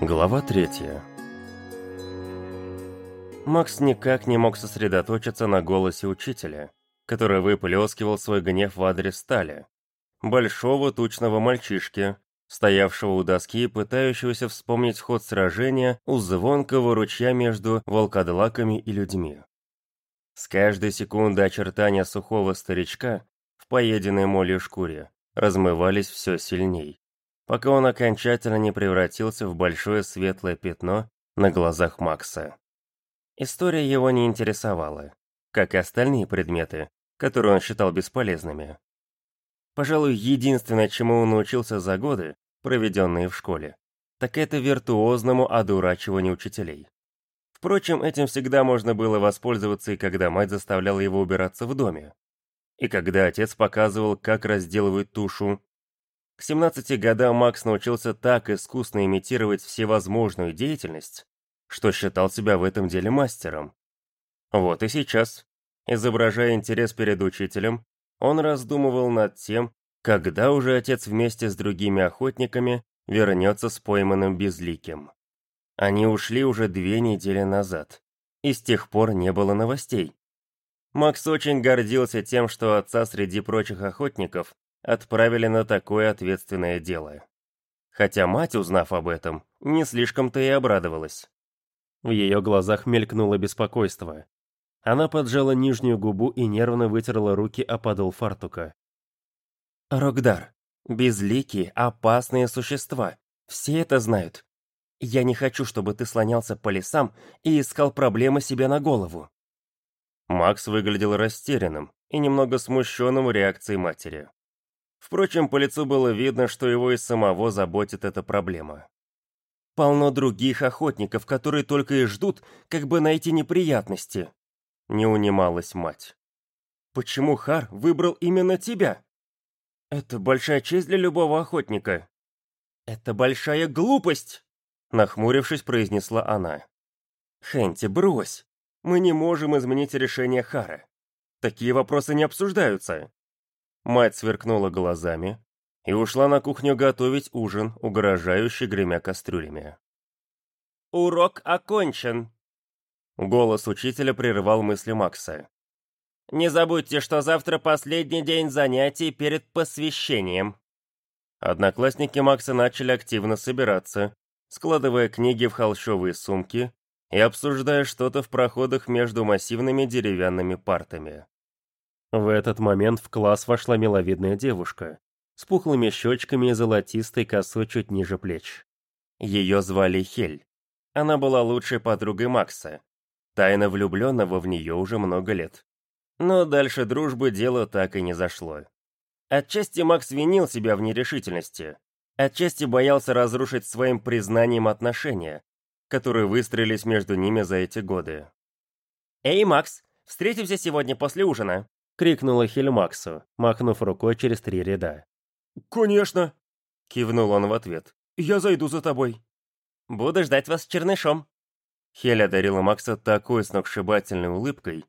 Глава третья. Макс никак не мог сосредоточиться на голосе учителя, который выплескивал свой гнев в адрес Стали, большого тучного мальчишки, стоявшего у доски и пытающегося вспомнить ход сражения у звонкого ручья между волкодлаками и людьми. С каждой секунды очертания сухого старичка в поеденной молью шкуре размывались все сильней пока он окончательно не превратился в большое светлое пятно на глазах Макса. История его не интересовала, как и остальные предметы, которые он считал бесполезными. Пожалуй, единственное, чему он научился за годы, проведенные в школе, так это виртуозному одурачиванию учителей. Впрочем, этим всегда можно было воспользоваться и когда мать заставляла его убираться в доме. И когда отец показывал, как разделывают тушу, к 17 годам Макс научился так искусно имитировать всевозможную деятельность, что считал себя в этом деле мастером. Вот и сейчас, изображая интерес перед учителем, он раздумывал над тем, когда уже отец вместе с другими охотниками вернется с пойманным безликим. Они ушли уже две недели назад, и с тех пор не было новостей. Макс очень гордился тем, что отца среди прочих охотников отправили на такое ответственное дело. Хотя мать, узнав об этом, не слишком-то и обрадовалась. В ее глазах мелькнуло беспокойство. Она поджала нижнюю губу и нервно вытерла руки о подол фартука. «Рогдар, безликие, опасные существа. Все это знают. Я не хочу, чтобы ты слонялся по лесам и искал проблемы себе на голову». Макс выглядел растерянным и немного смущенным реакцией матери. Впрочем, по лицу было видно, что его и самого заботит эта проблема. Полно других охотников, которые только и ждут, как бы найти неприятности. Не унималась мать. Почему Хар выбрал именно тебя? Это большая честь для любого охотника. Это большая глупость, нахмурившись, произнесла она. Хенти, брось. Мы не можем изменить решение Хара. Такие вопросы не обсуждаются. Мать сверкнула глазами и ушла на кухню готовить ужин, угрожающе гремя кастрюлями. «Урок окончен!» Голос учителя прерывал мысли Макса. «Не забудьте, что завтра последний день занятий перед посвящением». Одноклассники Макса начали активно собираться, складывая книги в холщовые сумки и обсуждая что-то в проходах между массивными деревянными партами. В этот момент в класс вошла миловидная девушка с пухлыми щечками и золотистой косой чуть ниже плеч. Ее звали Хель. Она была лучшей подругой Макса, тайно влюбленного в нее уже много лет. Но дальше дружбы дело так и не зашло. Отчасти Макс винил себя в нерешительности, отчасти боялся разрушить своим признанием отношения, которые выстроились между ними за эти годы. «Эй, Макс, встретимся сегодня после ужина», — крикнула Хельмаксу, махнув рукой через три ряда. «Конечно!» — кивнул он в ответ. «Я зайду за тобой». «Буду ждать вас с чернышом». Хель одарила Макса такой сногсшибательной улыбкой,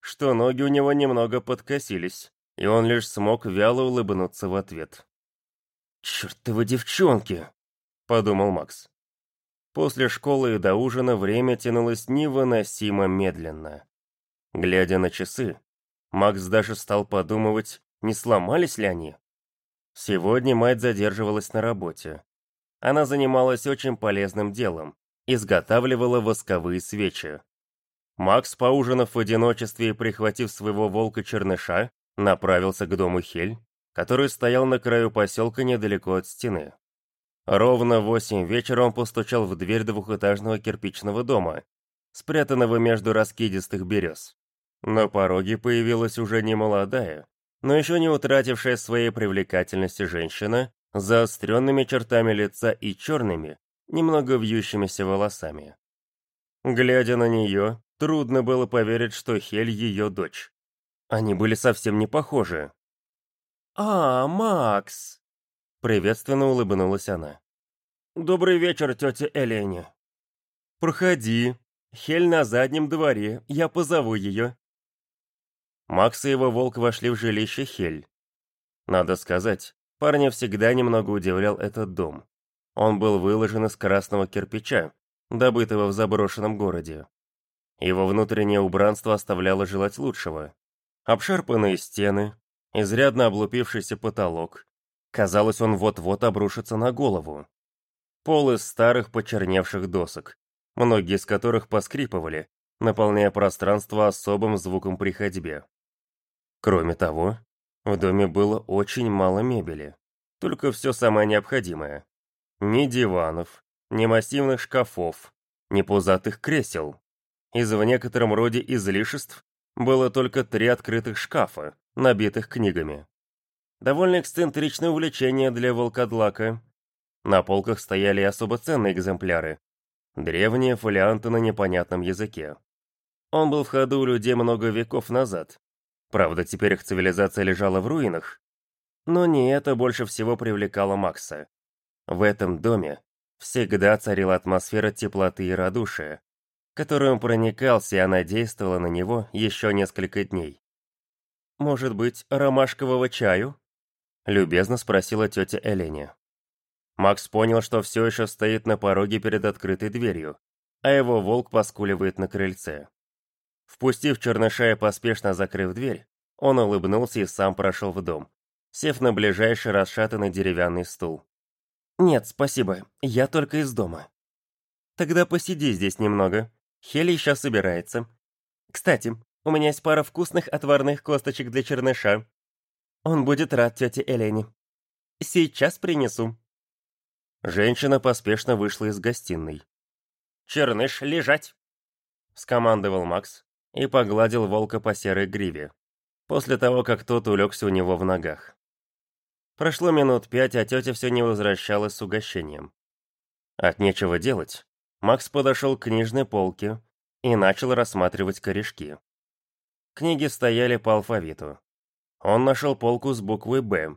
что ноги у него немного подкосились, и он лишь смог вяло улыбнуться в ответ. «Чёртовы девчонки!» — подумал Макс. После школы и до ужина время тянулось невыносимо медленно. Глядя на часы, Макс даже стал подумывать, не сломались ли они. Сегодня мать задерживалась на работе. Она занималась очень полезным делом, изготавливала восковые свечи. Макс, поужинав в одиночестве и прихватив своего волка-черныша, направился к дому Хель, который стоял на краю поселка недалеко от стены. Ровно в восемь вечера он постучал в дверь двухэтажного кирпичного дома, спрятанного между раскидистых берез. На пороге появилась уже не молодая, но еще не утратившая своей привлекательности женщина, с заостренными чертами лица и черными, немного вьющимися волосами. Глядя на нее, трудно было поверить, что Хель ее дочь. Они были совсем не похожи. «А, Макс!» Приветственно улыбнулась она. «Добрый вечер, тетя Элене». «Проходи. Хель на заднем дворе, я позову ее». Макс и его волк вошли в жилище Хель. Надо сказать, парня всегда немного удивлял этот дом. Он был выложен из красного кирпича, добытого в заброшенном городе. Его внутреннее убранство оставляло желать лучшего. Обшарпанные стены, изрядно облупившийся потолок. Казалось, он вот-вот обрушится на голову. Пол из старых почерневших досок, многие из которых поскрипывали, наполняя пространство особым звуком при ходьбе. Кроме того, в доме было очень мало мебели, только все самое необходимое. Ни диванов, ни массивных шкафов, ни пузатых кресел. Из в некотором роде излишеств было только три открытых шкафа, набитых книгами. Довольно эксцентричное увлечение для волкодлака. На полках стояли особо ценные экземпляры. Древние фолианты на непонятном языке. Он был в ходу у людей много веков назад. Правда, теперь их цивилизация лежала в руинах. Но не это больше всего привлекало Макса. В этом доме всегда царила атмосфера теплоты и радушия, которой он проникался, и она действовала на него еще несколько дней. «Может быть, ромашкового чаю?» — любезно спросила тетя Эленя. Макс понял, что все еще стоит на пороге перед открытой дверью, а его волк поскуливает на крыльце. Впустив черныша и поспешно закрыв дверь, он улыбнулся и сам прошел в дом, сев на ближайший расшатанный деревянный стул. «Нет, спасибо, я только из дома». «Тогда посиди здесь немного. Хелли еще собирается. Кстати, у меня есть пара вкусных отварных косточек для черныша. Он будет рад тете Элене. Сейчас принесу». Женщина поспешно вышла из гостиной. «Черныш, лежать!» — скомандовал Макс и погладил волка по серой гриве, после того, как тот улегся у него в ногах. Прошло минут пять, а тетя все не возвращалась с угощением. От нечего делать, Макс подошел к книжной полке и начал рассматривать корешки. Книги стояли по алфавиту. Он нашел полку с буквой «Б».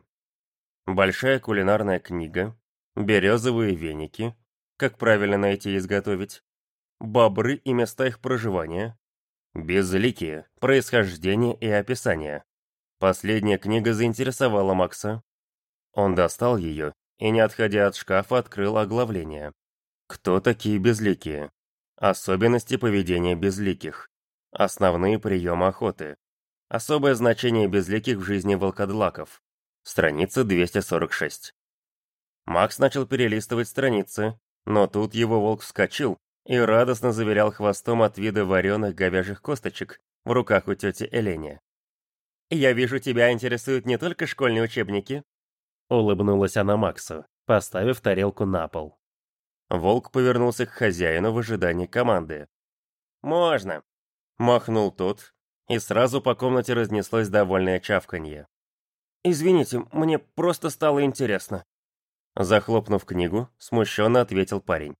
Большая кулинарная книга, березовые веники, как правильно найти и изготовить, бобры и места их проживания, безликие, происхождение и описание. Последняя книга заинтересовала Макса. Он достал ее и, не отходя от шкафа, открыл оглавление. Кто такие безликие? Особенности поведения безликих. Основные приемы охоты. Особое значение безликих в жизни волкодлаков. Страница 246. Макс начал перелистывать страницы, но тут его волк вскочил и радостно заверял хвостом от вида вареных говяжьих косточек в руках у тети Элени. «Я вижу, тебя интересуют не только школьные учебники», улыбнулась она Максу, поставив тарелку на пол. Волк повернулся к хозяину в ожидании команды. «Можно», — махнул тот, и сразу по комнате разнеслось довольное чавканье. «Извините, мне просто стало интересно». Захлопнув книгу, смущенно ответил парень.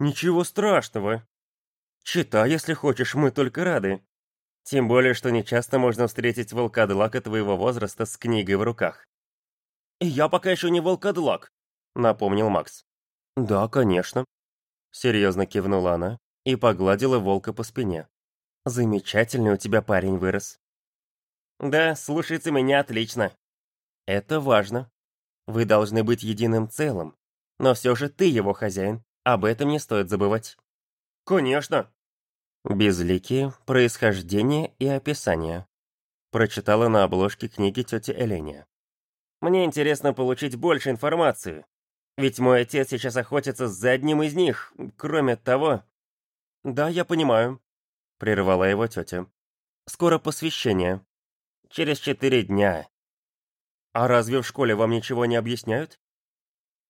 «Ничего страшного. Читай, если хочешь, мы только рады. Тем более, что нечасто можно встретить волкодлака твоего возраста с книгой в руках». «Я пока еще не волкодлак», — напомнил Макс. «Да, конечно», — серьезно кивнула она и погладила волка по спине. Замечательный у тебя парень вырос. Да, слушается меня отлично. Это важно. Вы должны быть единым целым. Но все же ты его хозяин. Об этом не стоит забывать. Конечно. Безликие, происхождение и описание. Прочитала на обложке книги тетя Эленя. Мне интересно получить больше информации. Ведь мой отец сейчас охотится за одним из них. Кроме того... Да, я понимаю прервала его тетя. «Скоро посвящение. Через четыре дня. А разве в школе вам ничего не объясняют?»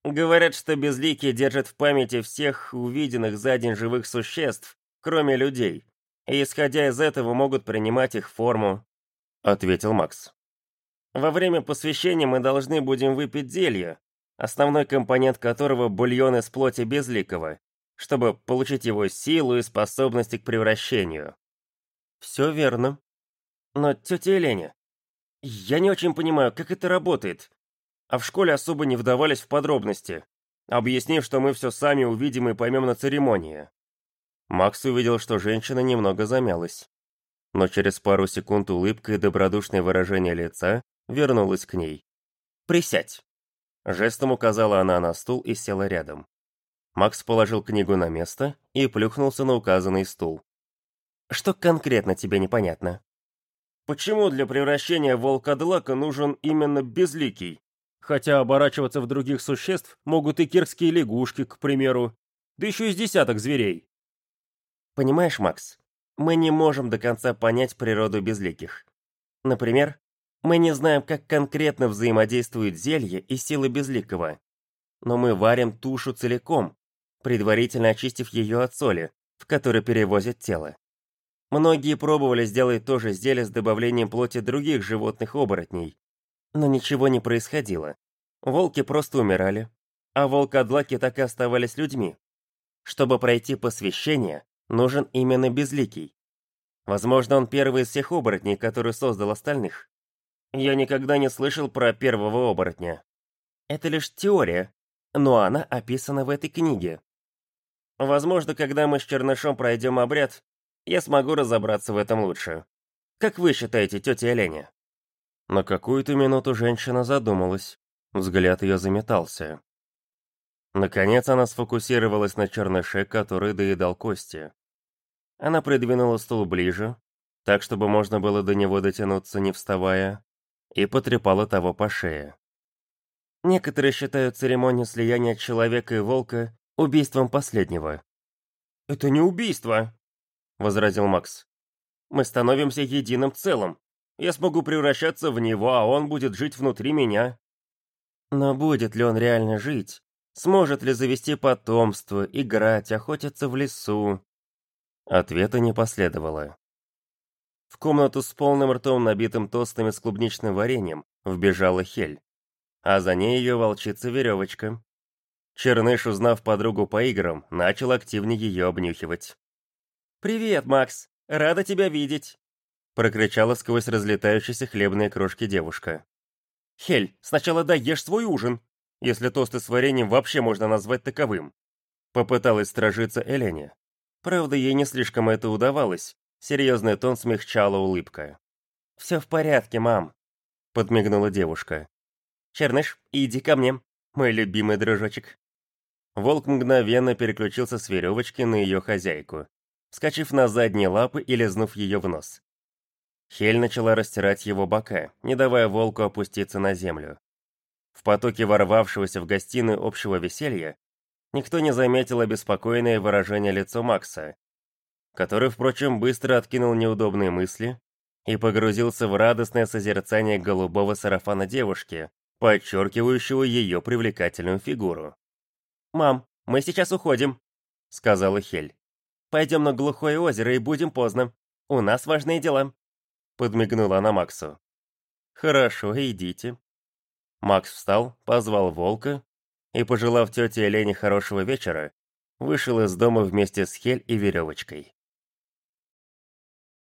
«Говорят, что безликие держат в памяти всех увиденных за день живых существ, кроме людей, и, исходя из этого, могут принимать их форму», — ответил Макс. «Во время посвящения мы должны будем выпить зелье, основной компонент которого — бульон из плоти безликого, чтобы получить его силу и способности к превращению. Все верно. Но, тетя Еленя, я не очень понимаю, как это работает. А в школе особо не вдавались в подробности, объяснив, что мы все сами увидим и поймем на церемонии. Макс увидел, что женщина немного замялась. Но через пару секунд улыбка и добродушное выражение лица вернулась к ней. «Присядь», Жестом указала она на стул и села рядом. Макс положил книгу на место и плюхнулся на указанный стул. «Что конкретно тебе непонятно?» «Почему для превращения волкодлака нужен именно безликий? Хотя оборачиваться в других существ могут и кирские лягушки, к примеру, да еще из десяток зверей». «Понимаешь, Макс, мы не можем до конца понять природу безликих. Например, мы не знаем, как конкретно взаимодействуют зелье и силы безликого. Но мы варим тушу целиком, предварительно очистив ее от соли, в которой перевозят тело. Многие пробовали сделать то же зелье с добавлением плоти других животных-оборотней, но ничего не происходило. Волки просто умирали, а волкодлаки так и оставались людьми. Чтобы пройти посвящение, нужен именно Безликий. Возможно, он первый из всех оборотней, который создал остальных. Я никогда не слышал про первого оборотня. Это лишь теория, но она описана в этой книге. Возможно, когда мы с Чернышом пройдем обряд, я смогу разобраться в этом лучше. Как вы считаете, тетя Оленя?» На какую-то минуту женщина задумалась. Взгляд ее заметался. Наконец она сфокусировалась на черныше, который доедал кости. Она придвинула стул ближе, так, чтобы можно было до него дотянуться, не вставая, и потрепала того по шее. Некоторые считают церемонию слияния человека и волка убийством последнего. «Это не убийство», — возразил Макс. «Мы становимся единым целым. Я смогу превращаться в него, а он будет жить внутри меня». Но будет ли он реально жить? Сможет ли завести потомство, играть, охотиться в лесу? Ответа не последовало. В комнату с полным ртом, набитым тостами с клубничным вареньем, вбежала Хель. А за ней ее волчица-веревочка. Черныш, узнав подругу по играм, начал активнее ее обнюхивать. «Привет, Макс! Рада тебя видеть!» Прокричала сквозь разлетающиеся хлебные крошки девушка. «Хель, сначала дай ешь свой ужин, если тосты с вареньем вообще можно назвать таковым!» Попыталась стражиться Элене, Правда, ей не слишком это удавалось. Серьезный тон смягчала улыбка. «Все в порядке, мам», — подмигнула девушка. «Черныш, иди ко мне, мой любимый дружочек». Волк мгновенно переключился с веревочки на ее хозяйку, вскочив на задние лапы и лизнув ее в нос. Хель начала растирать его бока, не давая волку опуститься на землю. В потоке ворвавшегося в гостиную общего веселья никто не заметил обеспокоенное выражение лица Макса, который, впрочем, быстро откинул неудобные мысли и погрузился в радостное созерцание голубого сарафана девушки, подчеркивающего ее привлекательную фигуру. «Мам, мы сейчас уходим», — сказала Хель. «Пойдем на глухое озеро и будем поздно. У нас важные дела», — подмигнула она Максу. «Хорошо, идите». Макс встал, позвал волка и, пожелав тете Лене хорошего вечера, вышел из дома вместе с Хель и веревочкой.